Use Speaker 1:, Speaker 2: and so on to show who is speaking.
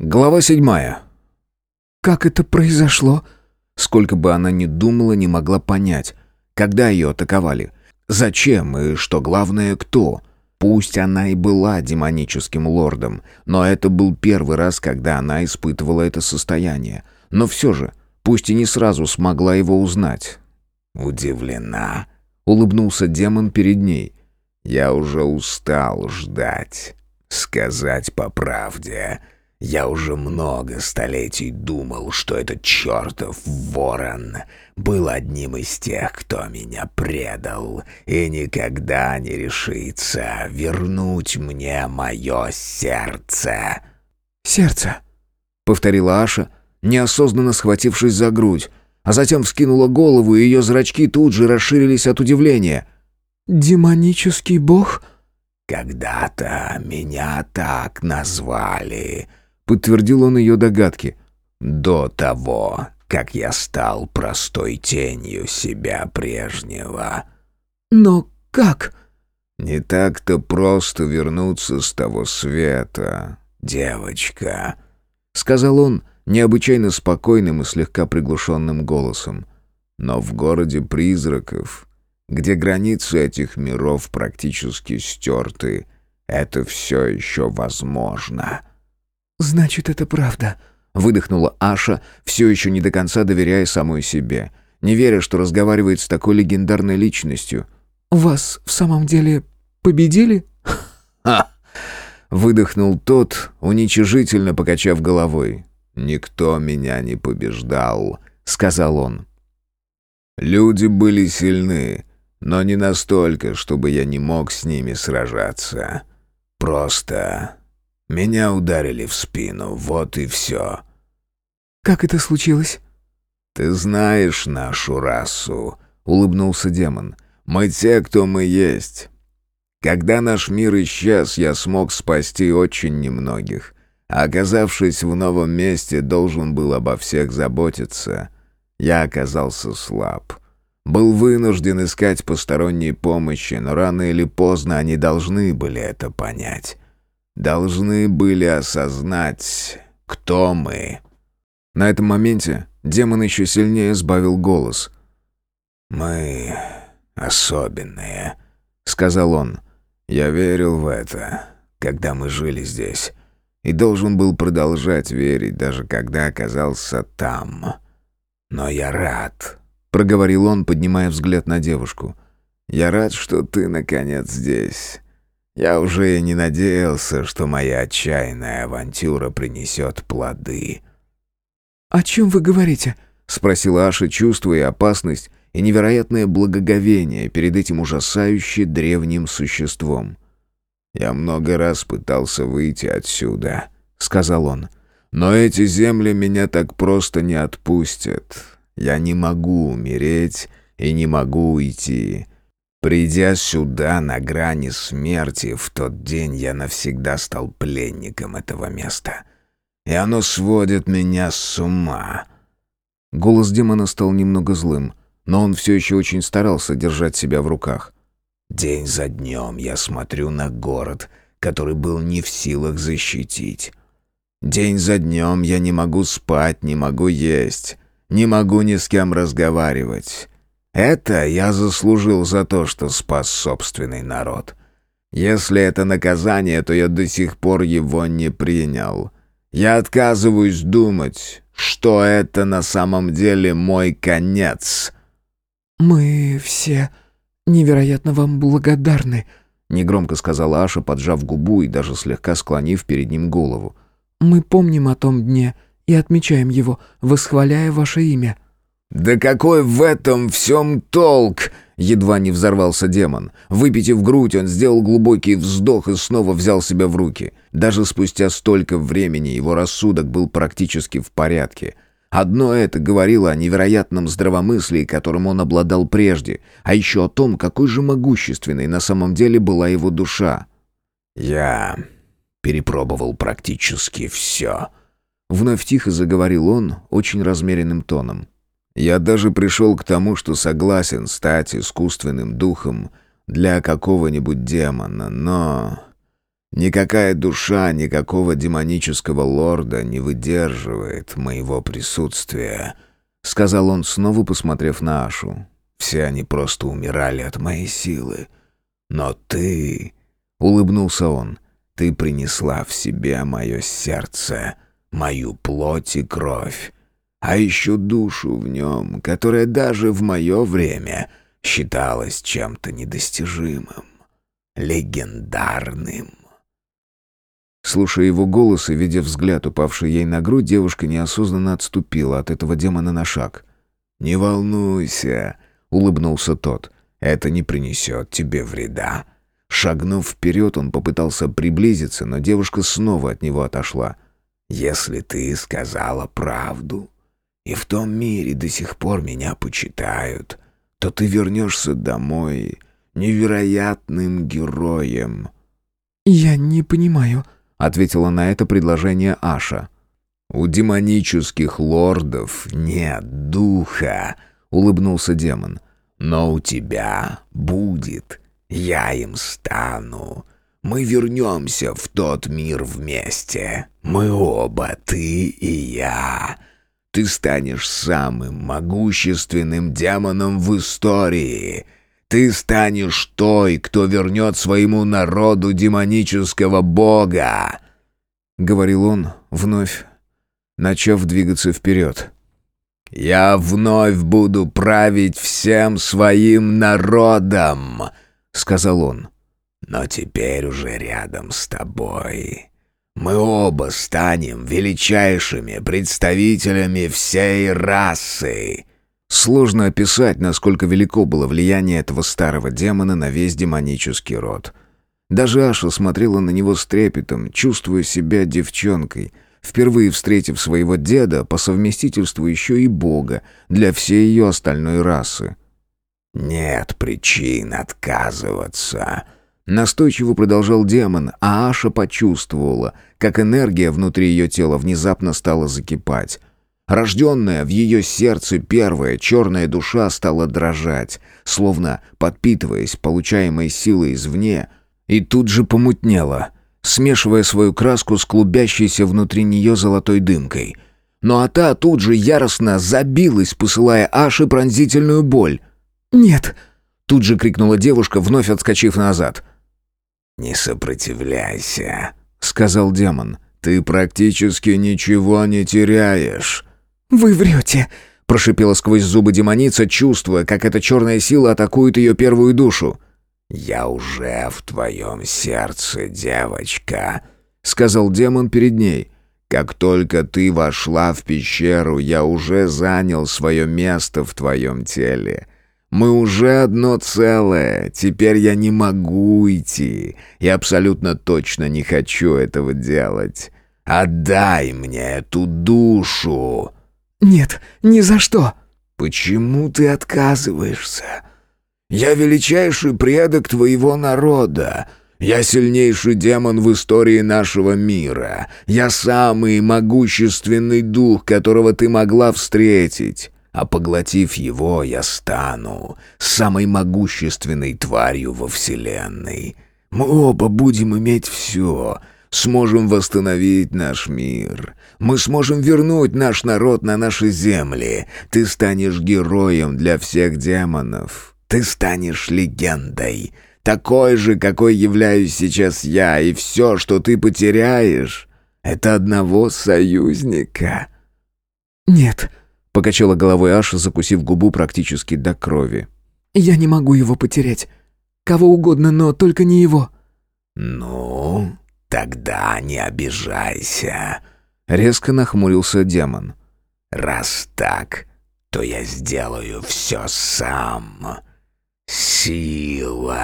Speaker 1: Глава седьмая.
Speaker 2: «Как это произошло?»
Speaker 1: Сколько бы она ни думала, не могла понять, когда ее атаковали, зачем и, что главное, кто. Пусть она и была демоническим лордом, но это был первый раз, когда она испытывала это состояние. Но все же, пусть и не сразу смогла его узнать. «Удивлена», — улыбнулся демон перед ней. «Я уже устал ждать. Сказать по правде...» Я уже много столетий думал, что этот чертов ворон был одним из тех, кто меня предал, и никогда не решится вернуть мне мое сердце».
Speaker 2: «Сердце», —
Speaker 1: повторила Аша, неосознанно схватившись за грудь, а затем вскинула голову, и ее зрачки тут же расширились от удивления.
Speaker 2: «Демонический бог?»
Speaker 1: «Когда-то меня так назвали», Подтвердил он ее догадки. «До того, как я стал простой тенью себя прежнего».
Speaker 2: «Но как?»
Speaker 1: «Не так-то просто вернуться с того света, девочка», — сказал он необычайно спокойным и слегка приглушенным голосом. «Но в городе призраков, где границы этих миров практически стерты, это все еще возможно».
Speaker 2: «Значит, это правда», —
Speaker 1: выдохнула Аша, все еще не до конца доверяя самой себе, не веря, что разговаривает с такой легендарной личностью.
Speaker 2: «Вас в самом деле победили?»
Speaker 1: Выдохнул тот, уничижительно покачав головой. «Никто меня не побеждал», — сказал он. «Люди были сильны, но не настолько, чтобы я не мог с ними сражаться. Просто меня ударили в спину, вот и все».
Speaker 2: «Как это случилось?»
Speaker 1: «Ты знаешь нашу расу», — улыбнулся демон. «Мы те, кто мы есть. Когда наш мир исчез, я смог спасти очень немногих. А оказавшись в новом месте, должен был обо всех заботиться. Я оказался слаб. Был вынужден искать посторонней помощи, но рано или поздно они должны были это понять должны были осознать, кто мы. На этом моменте демон еще сильнее сбавил голос. «Мы особенные», — сказал он. «Я верил в это, когда мы жили здесь, и должен был продолжать верить, даже когда оказался там. Но я рад», — проговорил он, поднимая взгляд на девушку. «Я рад, что ты, наконец, здесь». Я уже не надеялся, что моя отчаянная авантюра принесет плоды.
Speaker 2: «О чем вы говорите?»
Speaker 1: — спросила Аша, чувствуя опасность и невероятное благоговение перед этим ужасающе древним существом. «Я много раз пытался выйти отсюда», — сказал он. «Но эти земли меня так просто не отпустят. Я не могу умереть и не могу уйти. Придя сюда на грани смерти, в тот день я навсегда стал пленником этого места. И оно сводит меня с ума. Голос демона стал немного злым, но он все еще очень старался держать себя в руках. День за днем я смотрю на город, который был не в силах защитить. День за днем я не могу спать, не могу есть, не могу ни с кем разговаривать. Это я заслужил за то, что спас собственный народ. Если это наказание, то я до сих пор его не принял. Я отказываюсь думать, что это на самом деле мой конец.
Speaker 2: Мы все невероятно вам благодарны,
Speaker 1: негромко сказала Аша, поджав губу и даже слегка склонив перед ним голову.
Speaker 2: Мы помним о том дне и отмечаем его, восхваляя ваше имя.
Speaker 1: «Да какой в этом всем толк?» Едва не взорвался демон. Выпитив грудь, он сделал глубокий вздох и снова взял себя в руки. Даже спустя столько времени его рассудок был практически в порядке. Одно это говорило о невероятном здравомыслии, которым он обладал прежде, а еще о том, какой же могущественной на самом деле была его душа. «Я перепробовал практически все», — вновь тихо заговорил он очень размеренным тоном. Я даже пришел к тому, что согласен стать искусственным духом для какого-нибудь демона, но... Никакая душа никакого демонического лорда не выдерживает моего присутствия», — сказал он, снова посмотрев на Ашу. «Все они просто умирали от моей силы. Но ты...» — улыбнулся он. «Ты принесла в себе мое сердце, мою плоть и кровь, а еще душу в нем, которая даже в мое время считалась чем-то недостижимым, легендарным». Слушая его голос и видя взгляд, упавший ей на грудь, девушка неосознанно отступила от этого демона на шаг. «Не волнуйся», — улыбнулся тот, — «это не принесет тебе вреда». Шагнув вперед, он попытался приблизиться, но девушка снова от него отошла. «Если ты сказала правду, и в том мире до сих пор меня почитают, то ты вернешься домой невероятным героем».
Speaker 2: «Я не понимаю», —
Speaker 1: ответила на это предложение Аша. «У демонических лордов нет духа», — улыбнулся демон. «Но у тебя будет. Я им стану. Мы вернемся в тот мир вместе. Мы оба, ты и я. Ты станешь самым могущественным демоном в истории. Ты станешь той, кто вернет своему народу демонического бога!» — говорил он, вновь начав двигаться вперед. «Я вновь буду править всем своим народом!» — сказал он. «Но теперь уже рядом с тобой. Мы оба станем величайшими представителями всей расы!» Сложно описать, насколько велико было влияние этого старого демона на весь демонический род. Даже Аша смотрела на него с трепетом, чувствуя себя девчонкой, впервые встретив своего деда, по совместительству еще и бога, для всей ее остальной расы. «Нет причин отказываться», — настойчиво продолжал демон, а Аша почувствовала, как энергия внутри ее тела внезапно стала закипать — Рожденная в ее сердце первая черная душа стала дрожать, словно подпитываясь получаемой силой извне, и тут же помутнела, смешивая свою краску с клубящейся внутри нее золотой дымкой. Ну а та тут же яростно забилась, посылая Аше пронзительную боль.
Speaker 2: «Нет!»
Speaker 1: — тут же крикнула девушка, вновь отскочив назад. «Не сопротивляйся», — сказал демон. «Ты практически ничего не теряешь».
Speaker 2: «Вы врете!»
Speaker 1: — прошипела сквозь зубы демоница, чувствуя, как эта черная сила атакует ее первую душу. «Я уже в твоем сердце, девочка», — сказал демон перед ней. «Как только ты вошла в пещеру, я уже занял свое место в твоем теле». Мы уже одно целое. Теперь я не могу уйти. Я абсолютно точно не хочу этого делать. Отдай мне эту душу.
Speaker 2: «Нет, ни за что!»
Speaker 1: «Почему ты отказываешься? Я величайший предок твоего народа. Я сильнейший демон в истории нашего мира. Я самый могущественный дух, которого ты могла встретить. А поглотив его, я стану самой могущественной тварью во Вселенной. Мы оба будем иметь все — сможем восстановить наш мир. Мы сможем вернуть наш народ на наши земли. Ты станешь героем для всех демонов. Ты станешь легендой. Такой же, какой являюсь сейчас я, и все, что ты потеряешь, это одного союзника».
Speaker 2: «Нет», —
Speaker 1: покачала головой Аша, закусив губу практически до крови.
Speaker 2: «Я не могу его потерять. Кого угодно, но только не его».
Speaker 1: «Ну, «Тогда не обижайся», — резко нахмурился демон. «Раз так, то я сделаю все сам. Силой».